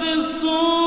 abençoe.